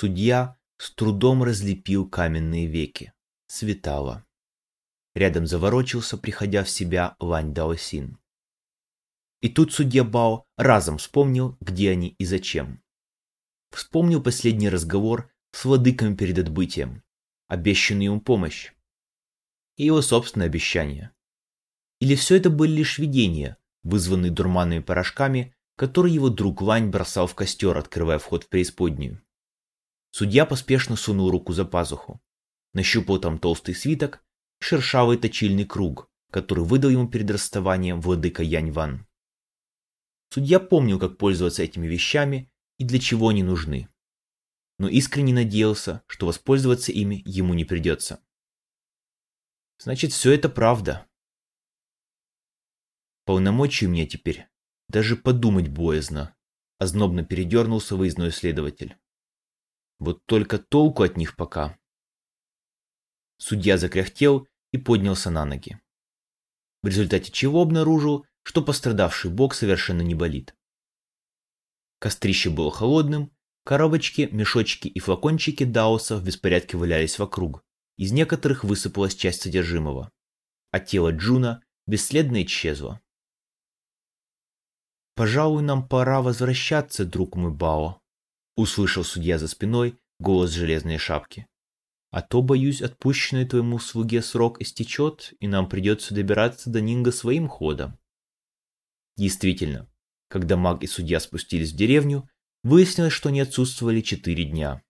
Судья с трудом разлепил каменные веки. Светало. Рядом заворочился, приходя в себя Вань Даосин. И тут судья Бао разом вспомнил, где они и зачем. Вспомнил последний разговор с владыками перед отбытием, обещанную ему помощь. И его собственное обещание. Или все это были лишь видения, вызванные дурманными порошками, которые его друг Вань бросал в костер, открывая вход в преисподнюю. Судья поспешно сунул руку за пазуху. Нащупал там толстый свиток, шершавый точильный круг, который выдал ему перед расставанием владыка Янь Ван. Судья помнил, как пользоваться этими вещами и для чего они нужны. Но искренне надеялся, что воспользоваться ими ему не придется. Значит, все это правда. Полномочий меня теперь даже подумать боязно, ознобно передернулся выездной следователь. Вот только толку от них пока. Судья закряхтел и поднялся на ноги. В результате чего обнаружил, что пострадавший бок совершенно не болит. Кострище было холодным, коробочки, мешочки и флакончики даоса в беспорядке валялись вокруг, из некоторых высыпалась часть содержимого, а тело Джуна бесследно исчезло. «Пожалуй, нам пора возвращаться, друг мой Бао», — услышал судья за спиной голос железной шапки. «А то, боюсь, отпущенный твоему слуге срок истечет, и нам придется добираться до Нинга своим ходом». Действительно, когда маг и судья спустились в деревню, выяснилось, что они отсутствовали четыре дня.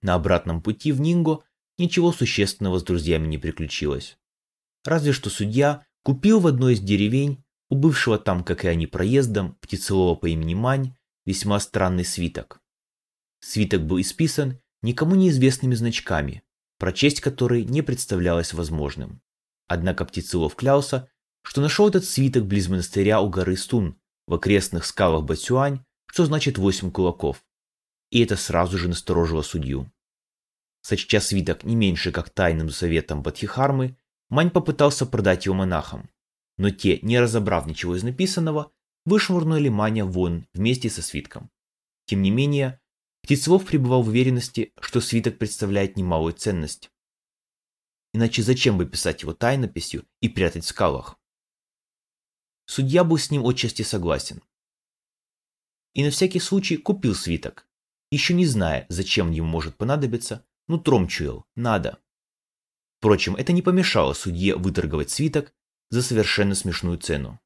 На обратном пути в Нинго ничего существенного с друзьями не приключилось. Разве что судья купил в одной из деревень, у бывшего там, как и они, проездом, птицелова по имени Мань, весьма странный свиток. Свиток был исписан никому неизвестными значками, прочесть которые не представлялось возможным. Однако птицелов клялся, что нашел этот свиток близ монастыря у горы Стун, в окрестных скалах Бацюань, что значит восемь кулаков. И это сразу же насторожило судью. Сочтя свиток не меньше как тайным советом Бадхихармы, Мань попытался продать его монахам. Но те, не разобрав ничего из написанного, вышвырнули Маня вон вместе со свитком. Тем не менее, Птицелов пребывал в уверенности, что свиток представляет немалую ценность. Иначе зачем бы писать его тайнописью и прятать в скалах? Судья был с ним отчасти согласен. И на всякий случай купил свиток, еще не зная, зачем ему может понадобиться, но тром чуял, надо. Впрочем, это не помешало судье выторговать свиток за совершенно смешную цену.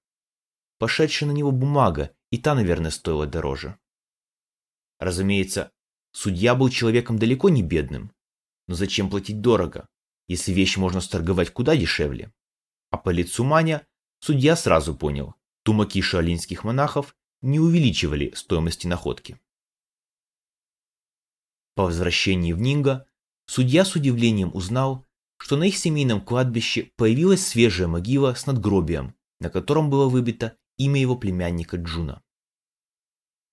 Пошедшая на него бумага, и та, наверное, стоила дороже. Разумеется, судья был человеком далеко не бедным, но зачем платить дорого, если вещь можно сторговать куда дешевле? А по лицу Маня Судья сразу понял, тумаки шаолинских монахов не увеличивали стоимости находки. По возвращении в Нинго судья с удивлением узнал, что на их семейном кладбище появилась свежая могила с надгробием, на котором было выбито имя его племянника Джуна.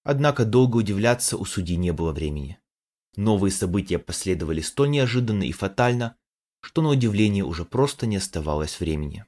Однако долго удивляться у судьи не было времени. Новые события последовали столь неожиданно и фатально, что на удивление уже просто не оставалось времени.